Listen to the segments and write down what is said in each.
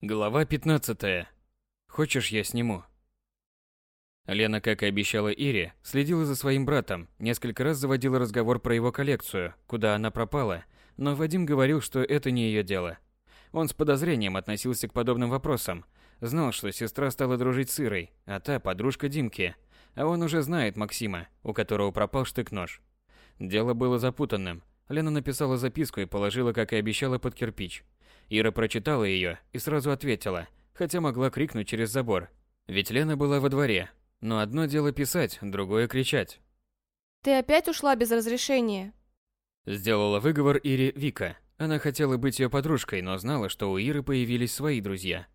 Глава 15. Хочешь, я сниму? Лена, как и обещала Ире, следила за своим братом, несколько раз заводила разговор про его коллекцию, куда она пропала, но Вадим говорил, что это не ее дело. Он с подозрением относился к подобным вопросам, знал, что сестра стала дружить с Ирой, а та подружка Димки, а он уже знает Максима, у которого пропал штык-нож. Дело было запутанным. Лена написала записку и положила, как и обещала, под кирпич – Ира прочитала ее и сразу ответила, хотя могла крикнуть через забор. Ведь Лена была во дворе. Но одно дело писать, другое кричать. «Ты опять ушла без разрешения?» Сделала выговор Ире Вика. Она хотела быть ее подружкой, но знала, что у Иры появились свои друзья.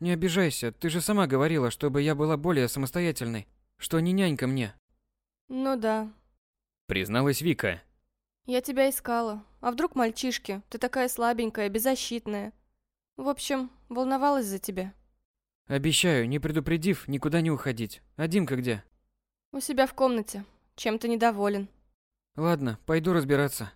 «Не обижайся, ты же сама говорила, чтобы я была более самостоятельной, что не нянька мне». «Ну да», призналась Вика. Я тебя искала. А вдруг мальчишки? Ты такая слабенькая, беззащитная. В общем, волновалась за тебя. Обещаю, не предупредив, никуда не уходить. А Димка где? У себя в комнате. Чем-то недоволен. Ладно, пойду разбираться.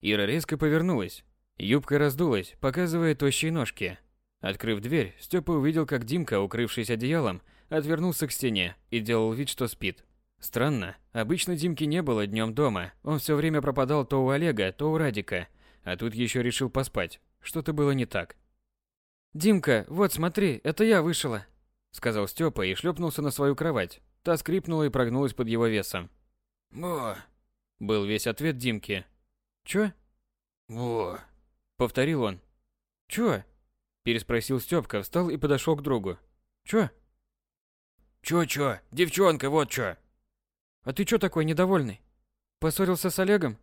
Ира резко повернулась. Юбка раздулась, показывая тощие ножки. Открыв дверь, Степа увидел, как Димка, укрывшись одеялом, отвернулся к стене и делал вид, что спит. Странно, обычно Димки не было днем дома. Он все время пропадал то у Олега, то у Радика. А тут еще решил поспать. Что-то было не так. «Димка, вот смотри, это я вышла», — сказал Степа и шлепнулся на свою кровать. Та скрипнула и прогнулась под его весом. «Во!» — был весь ответ Димки. «Чё?» «Во!» — повторил он. «Чё?» — переспросил Степка, встал и подошел к другу. «Чё?» «Чё-чё? Девчонка, вот чё!» А ты чё такой недовольный? Поссорился с Олегом?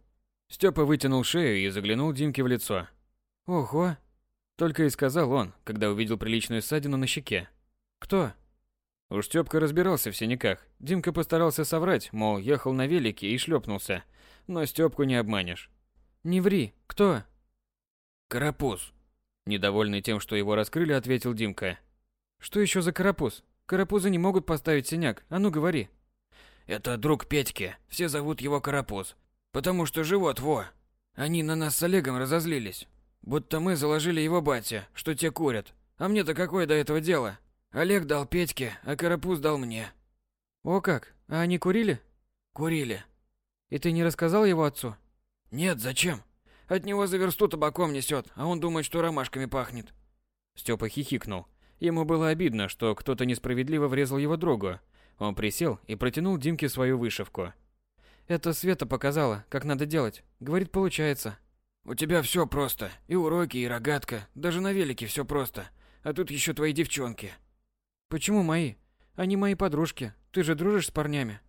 Степа вытянул шею и заглянул Димке в лицо. Ого, только и сказал он, когда увидел приличную ссадину на щеке. Кто? Уж Степка разбирался в синяках. Димка постарался соврать, мол, ехал на велике и шлепнулся. Но Степку не обманешь. Не ври, кто? Карапуз. Недовольный тем, что его раскрыли, ответил Димка. Что еще за карапуз? Карапузы не могут поставить синяк. А ну говори. Это друг Петьки. Все зовут его Карапуз. Потому что живот, во. Они на нас с Олегом разозлились. Будто мы заложили его батя, что те курят. А мне-то какое до этого дело? Олег дал Петьке, а Карапуз дал мне. О как? А они курили? Курили. И ты не рассказал его отцу? Нет, зачем? От него за версту табаком несет, а он думает, что ромашками пахнет. Степа хихикнул. Ему было обидно, что кто-то несправедливо врезал его другу, он присел и протянул Димке свою вышивку. «Это Света показала, как надо делать. Говорит, получается». «У тебя все просто. И уроки, и рогатка. Даже на велике все просто. А тут еще твои девчонки». «Почему мои? Они мои подружки. Ты же дружишь с парнями».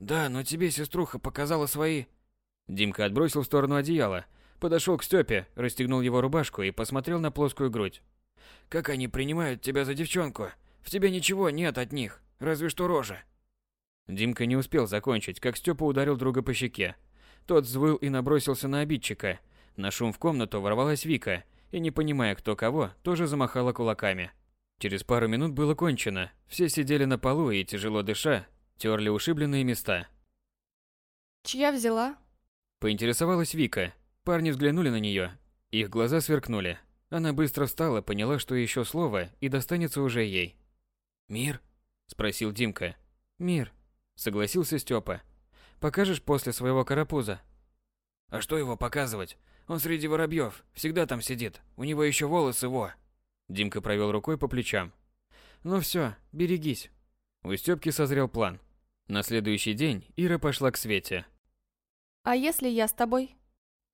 «Да, но тебе сеструха показала свои...» Димка отбросил в сторону одеяла, подошел к Степе, расстегнул его рубашку и посмотрел на плоскую грудь. «Как они принимают тебя за девчонку? В тебе ничего нет от них. Разве что рожа. Димка не успел закончить, как Степа ударил друга по щеке. Тот взвыл и набросился на обидчика. На шум в комнату ворвалась Вика и, не понимая кто кого, тоже замахала кулаками. Через пару минут было кончено. Все сидели на полу и, тяжело дыша, терли ушибленные места. «Чья взяла?» Поинтересовалась Вика. Парни взглянули на нее. Их глаза сверкнули. Она быстро встала, поняла, что еще слово, и достанется уже ей. «Мир?» Спросил Димка. Мир, согласился Степа. Покажешь после своего карапуза? А что его показывать? Он среди воробьев, всегда там сидит. У него еще волосы во. Димка провел рукой по плечам. Ну все, берегись. У Степки созрел план. На следующий день Ира пошла к Свете. А если я с тобой?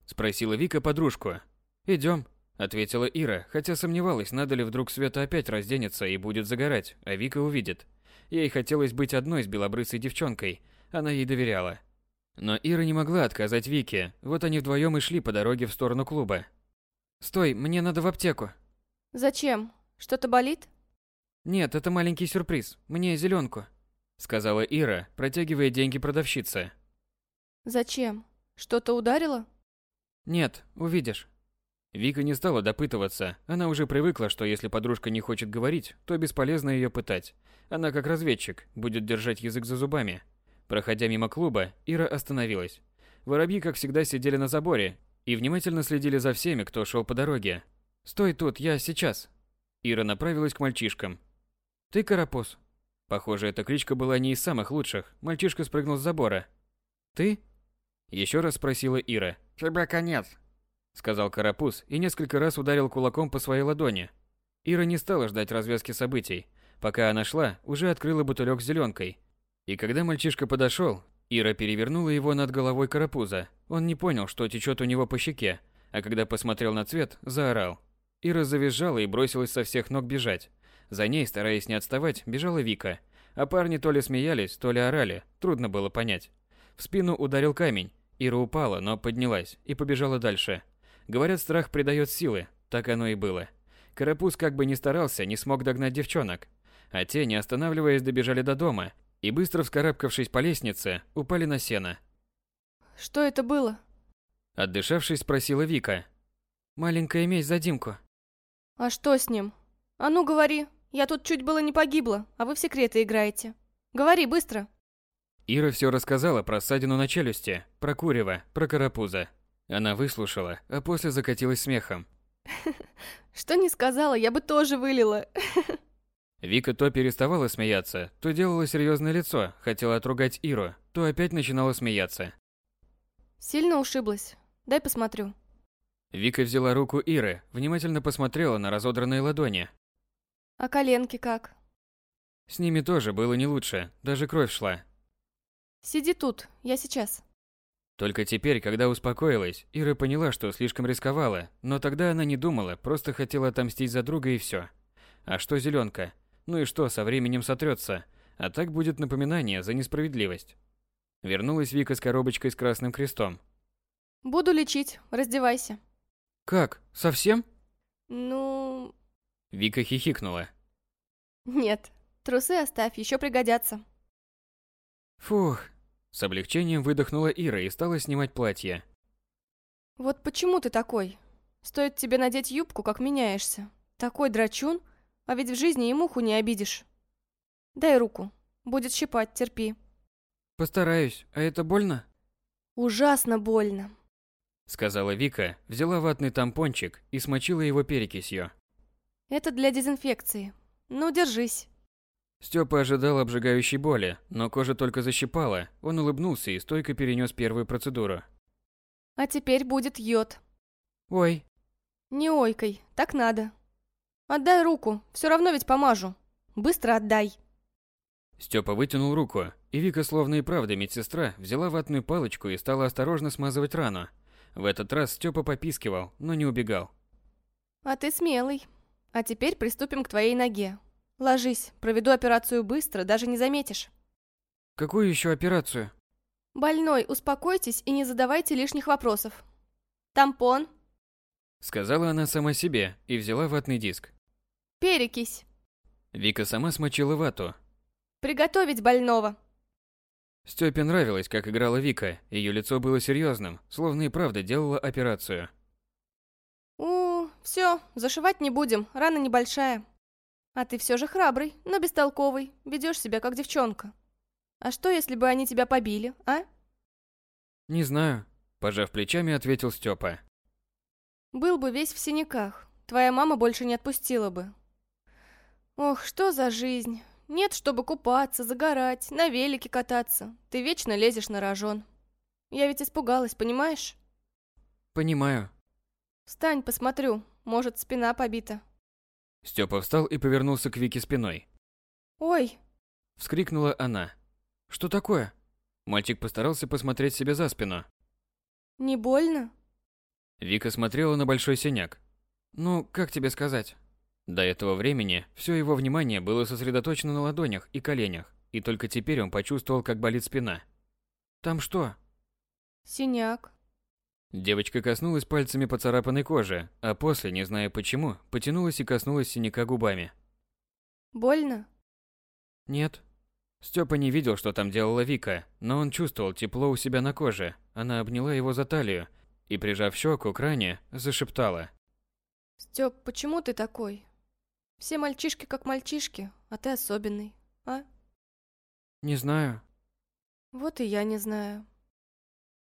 спросила Вика подружку. Идем, ответила Ира, хотя сомневалась, надо ли вдруг Света опять разденется и будет загорать, а Вика увидит. Ей хотелось быть одной с белобрысой девчонкой, она ей доверяла. Но Ира не могла отказать Вике, вот они вдвоем и шли по дороге в сторону клуба. «Стой, мне надо в аптеку». «Зачем? Что-то болит?» «Нет, это маленький сюрприз, мне зеленку», сказала Ира, протягивая деньги продавщице. «Зачем? Что-то ударило?» «Нет, увидишь». Вика не стала допытываться. Она уже привыкла, что если подружка не хочет говорить, то бесполезно ее пытать. Она как разведчик, будет держать язык за зубами. Проходя мимо клуба, Ира остановилась. Воробьи, как всегда, сидели на заборе и внимательно следили за всеми, кто шел по дороге. «Стой тут, я сейчас!» Ира направилась к мальчишкам. «Ты карапуз?» Похоже, эта кличка была не из самых лучших. Мальчишка спрыгнул с забора. «Ты?» Еще раз спросила Ира. «Тебе конец», — сказал карапуз и несколько раз ударил кулаком по своей ладони. Ира не стала ждать развязки событий. Пока она шла, уже открыла бутылек с зеленкой. И когда мальчишка подошел, Ира перевернула его над головой карапуза. Он не понял, что течет у него по щеке, а когда посмотрел на цвет, заорал. Ира завизжала и бросилась со всех ног бежать. За ней, стараясь не отставать, бежала Вика. А парни то ли смеялись, то ли орали, трудно было понять. В спину ударил камень. Ира упала, но поднялась и побежала дальше. Говорят, страх придает силы, так оно и было. Карапуз как бы не старался, не смог догнать девчонок. А те, не останавливаясь, добежали до дома и, быстро вскарабкавшись по лестнице, упали на сено. «Что это было?» Отдышавшись, спросила Вика. «Маленькая месть за Димку». «А что с ним? А ну говори, я тут чуть было не погибла, а вы в секреты играете. Говори быстро!» Ира все рассказала про ссадину на челюсти, про курева, про карапуза. Она выслушала, а после закатилась смехом. «Что не сказала, я бы тоже вылила!» Вика то переставала смеяться, то делала серьезное лицо, хотела отругать Иру, то опять начинала смеяться. «Сильно ушиблась? Дай посмотрю». Вика взяла руку Иры, внимательно посмотрела на разодранные ладони. «А коленки как?» С ними тоже было не лучше, даже кровь шла. «Сиди тут, я сейчас». Только теперь, когда успокоилась, Ира поняла, что слишком рисковала, но тогда она не думала, просто хотела отомстить за друга и все. А что зеленка? Ну и что, со временем сотрется, а так будет напоминание за несправедливость. Вернулась Вика с коробочкой с красным крестом. «Буду лечить, раздевайся». «Как? Совсем?» «Ну...» Вика хихикнула. «Нет, трусы оставь, еще пригодятся». Фух. С облегчением выдохнула Ира и стала снимать платье. «Вот почему ты такой? Стоит тебе надеть юбку, как меняешься. Такой драчун, а ведь в жизни и муху не обидишь. Дай руку, будет щипать, терпи». «Постараюсь, а это больно?» «Ужасно больно», сказала Вика, взяла ватный тампончик и смочила его перекисью. «Это для дезинфекции. Ну, держись». Степа ожидал обжигающей боли, но кожа только защипала. Он улыбнулся и стойко перенес первую процедуру. «А теперь будет йод». «Ой». «Не ойкой, так надо. Отдай руку, все равно ведь помажу. Быстро отдай». Степа вытянул руку, и Вика, словно и правда медсестра, взяла ватную палочку и стала осторожно смазывать рану. В этот раз Степа попискивал, но не убегал. «А ты смелый. А теперь приступим к твоей ноге. Ложись, проведу операцию быстро, даже не заметишь». «Какую еще операцию?» «Больной, успокойтесь и не задавайте лишних вопросов. Тампон?» Сказала она сама себе и взяла ватный диск. «Перекись». Вика сама смочила вату, Приготовить больного. Степе нравилось, как играла Вика. Ее лицо было серьезным, словно и правда делала операцию. У, все, зашивать не будем, рана небольшая. А ты все же храбрый, но бестолковый, ведешь себя как девчонка. А что, если бы они тебя побили, а? Не знаю, пожав плечами, ответил Степа. Был бы весь в синяках. Твоя мама больше не отпустила бы. Ох, что за жизнь. Нет, чтобы купаться, загорать, на велике кататься. Ты вечно лезешь на рожон. Я ведь испугалась, понимаешь? Понимаю. Встань, посмотрю. Может, спина побита. Степа встал и повернулся к Вике спиной. Ой! Вскрикнула она. Что такое? Мальчик постарался посмотреть себе за спину. Не больно? Вика смотрела на большой синяк. Ну, как тебе сказать? До этого времени все его внимание было сосредоточено на ладонях и коленях, и только теперь он почувствовал, как болит спина. «Там что?» «Синяк». Девочка коснулась пальцами поцарапанной кожи, а после, не зная почему, потянулась и коснулась синяка губами. «Больно?» «Нет». Степа не видел, что там делала Вика, но он чувствовал тепло у себя на коже. Она обняла его за талию и, прижав щеку к ране, зашептала. «Степ, почему ты такой? Все мальчишки как мальчишки, а ты особенный, а? Не знаю. Вот и я не знаю.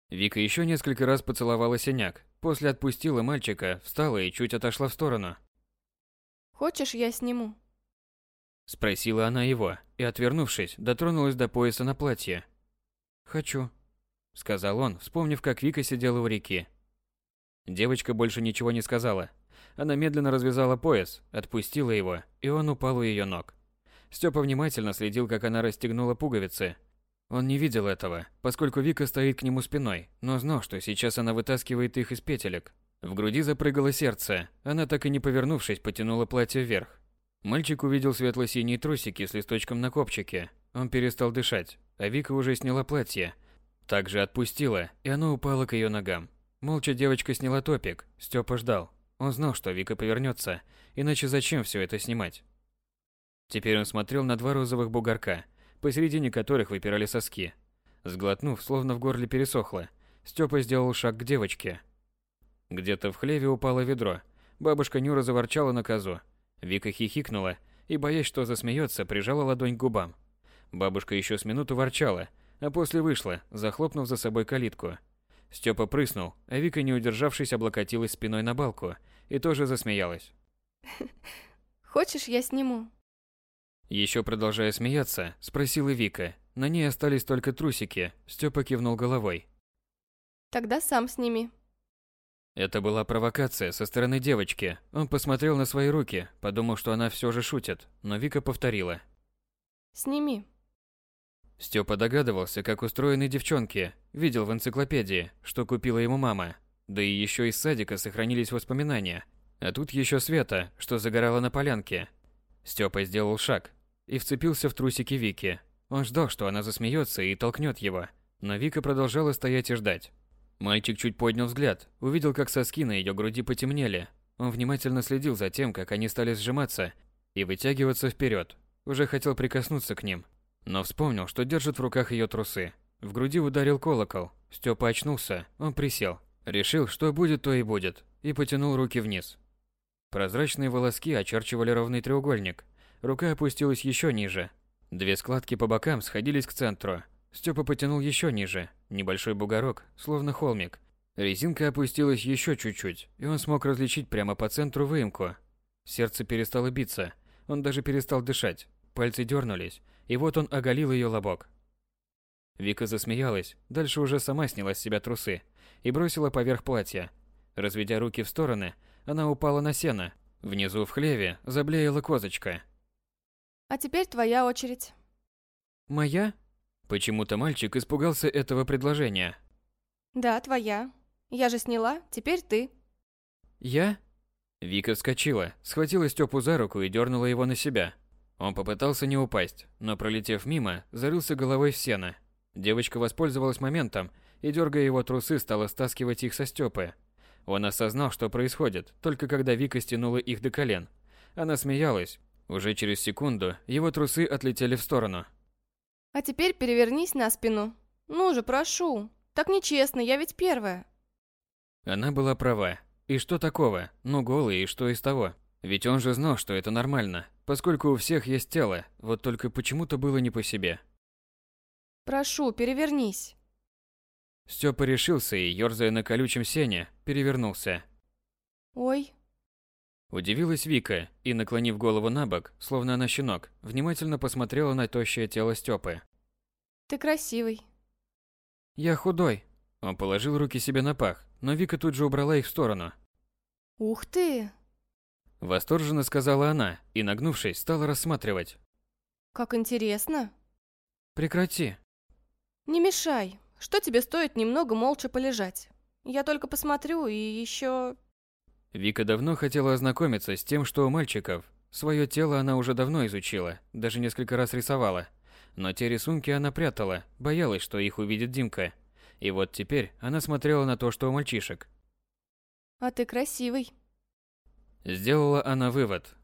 Вика еще несколько раз поцеловала синяк, после отпустила мальчика, встала и чуть отошла в сторону. Хочешь, я сниму? Спросила она его и, отвернувшись, дотронулась до пояса на платье. «Хочу», — сказал он, вспомнив, как Вика сидела у реки. Девочка больше ничего не сказала. Она медленно развязала пояс, отпустила его, и он упал у ее ног. Степа внимательно следил, как она расстегнула пуговицы. Он не видел этого, поскольку Вика стоит к нему спиной, но знал, что сейчас она вытаскивает их из петелек. В груди запрыгало сердце. Она так и не повернувшись, потянула платье вверх. Мальчик увидел светло-синие трусики с листочком на копчике. Он перестал дышать, а Вика уже сняла платье. Также отпустила, и оно упало к ее ногам. Молча девочка сняла топик. Степа ждал. Он знал, что Вика повернется, иначе зачем все это снимать? Теперь он смотрел на два розовых бугорка, посередине которых выпирали соски. Сглотнув, словно в горле пересохло, Степа сделал шаг к девочке. Где-то в хлеве упало ведро. Бабушка Нюра заворчала на козу. Вика хихикнула и, боясь, что засмеется, прижала ладонь к губам. Бабушка еще с минуту ворчала, а после вышла, захлопнув за собой калитку. Степа прыснул, а Вика, не удержавшись, облокотилась спиной на балку и тоже засмеялась. «Хочешь, я сниму?» Еще продолжая смеяться, спросила Вика. На ней остались только трусики. Степа кивнул головой. «Тогда сам сними», это была провокация со стороны девочки. Он посмотрел на свои руки, подумал, что она все же шутит, но Вика повторила. «Сними». Степа догадывался, как устроены девчонки, видел в энциклопедии, что купила ему мама. Да и еще из садика сохранились воспоминания. А тут еще Света, что загорала на полянке. Степа сделал шаг и вцепился в трусики Вики. Он ждал, что она засмеется и толкнет его, но Вика продолжала стоять и ждать. Мальчик чуть поднял взгляд, увидел, как соски на ее груди потемнели. Он внимательно следил за тем, как они стали сжиматься и вытягиваться вперед. Уже хотел прикоснуться к ним, но вспомнил, что держит в руках ее трусы. В груди ударил колокол. Степа очнулся, он присел. Решил, что будет, то и будет, и потянул руки вниз. Прозрачные волоски очерчивали ровный треугольник. Рука опустилась еще ниже. Две складки по бокам сходились к центру. Степа потянул еще ниже, небольшой бугорок, словно холмик. Резинка опустилась еще чуть-чуть, и он смог различить прямо по центру выемку. Сердце перестало биться, он даже перестал дышать, пальцы дернулись, и вот он оголил ее лобок. Вика засмеялась, дальше уже сама сняла с себя трусы и бросила поверх платья. Разведя руки в стороны, она упала на сено. Внизу в хлеве заблеяла козочка. «А теперь твоя очередь». «Моя?» Почему-то мальчик испугался этого предложения. Да, твоя. Я же сняла, теперь ты. Я? Вика вскочила, схватила Степу за руку и дернула его на себя. Он попытался не упасть, но пролетев мимо, зарылся головой в сено. Девочка воспользовалась моментом и, дергая его трусы, стала стаскивать их со Степы. Он осознал, что происходит, только когда Вика стянула их до колен. Она смеялась. Уже через секунду его трусы отлетели в сторону. А теперь перевернись на спину. Ну же, прошу. Так нечестно, я ведь первая. Она была права. И что такого? Ну, голый, и что из того? Ведь он же знал, что это нормально, поскольку у всех есть тело, вот только почему-то было не по себе. Прошу, перевернись. Степа решился и, ерзая на колючем сене, перевернулся. Ой. Удивилась Вика и, наклонив голову на бок, словно она щенок, внимательно посмотрела на тощее тело Степы. Ты красивый. Я худой. Он положил руки себе на пах, но Вика тут же убрала их в сторону. Ух ты! Восторженно сказала она и, нагнувшись, стала рассматривать. Как интересно. Прекрати. Не мешай. Что тебе стоит немного молча полежать? Я только посмотрю и еще... Вика давно хотела ознакомиться с тем, что у мальчиков. Свое тело она уже давно изучила, даже несколько раз рисовала. Но те рисунки она прятала, боялась, что их увидит Димка. И вот теперь она смотрела на то, что у мальчишек. А ты красивый. Сделала она вывод.